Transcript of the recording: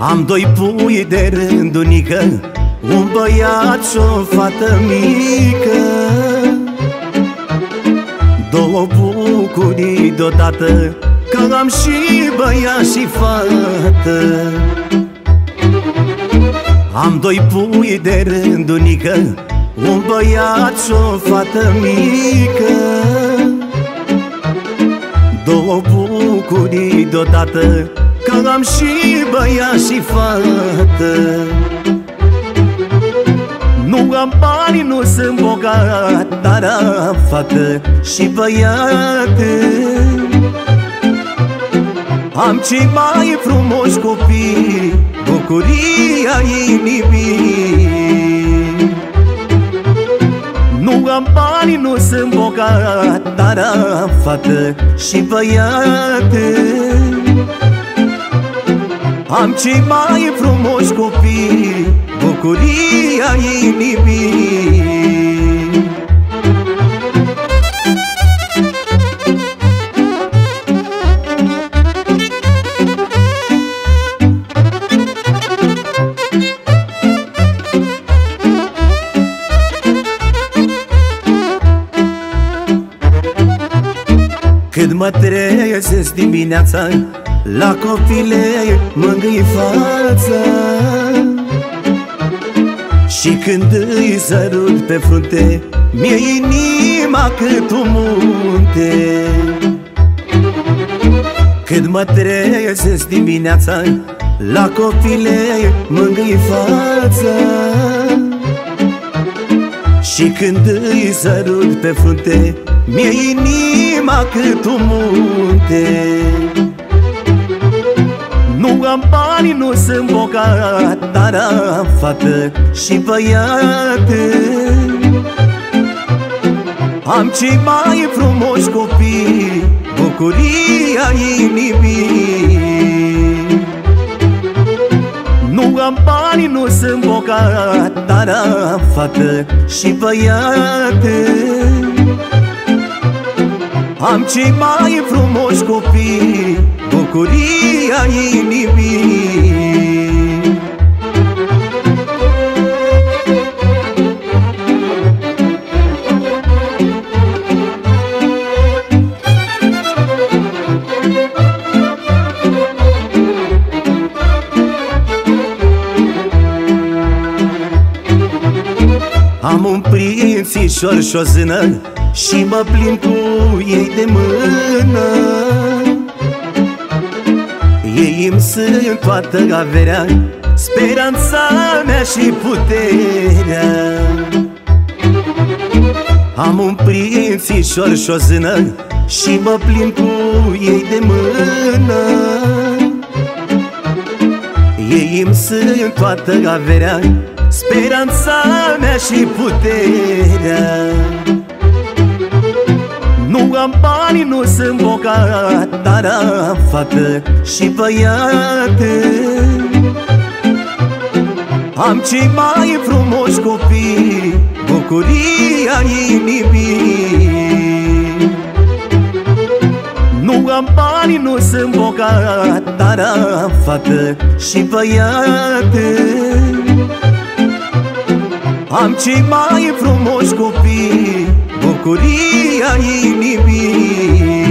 Am doi pui de rândunică Un băiat și o fată mică. Două bucurii deodată Că am și băiat și fată. Am doi pui de rândunică Un băiat și o fată mică. Două bucurii deodată Că am și băiat și fată. Nu am bani, nu sunt bogat Dar am fată și băiat. Am cei mai frumoși copii Bucuria inimii. Nu am bani, nu sunt bogat Dar am fată și băiat am cei mai frumoși copii Bucuria inimii. Când mă trezesc dimineața la copile mângâi fața Și când îi sărut pe frunte Mie inima cât un munte. Când mă trezesc dimineața La copile mângâi fața Și când îi sărut pe frunte Mie inima cât un munte. nu am bani, nu sunt bogat Dar am fată și băiat. Am cei mai frumoși copii Bucuria inimii. Nu am bani, nu sunt bogat Dar am fată și băiat. Am cei mai frumoși copii Bucuria inimii. Am un prințișor și o zână Și mă plimb cu ei de mână Ei îmi sunt toată averea Speranța mea și puterea. Am un prințișor și o zână Și mă plimb cu ei de mână. Ei îmi sunt toată averea Speranța mea și puterea Nu am bani, nu sunt bogat Dar am fată și băiat. Am cei mai frumoși copii Bucuria inimii. Nu am bani, nu sunt bogat Dar am fată și băiat. Am cei mai frumoși copii করিয়াই নিবি।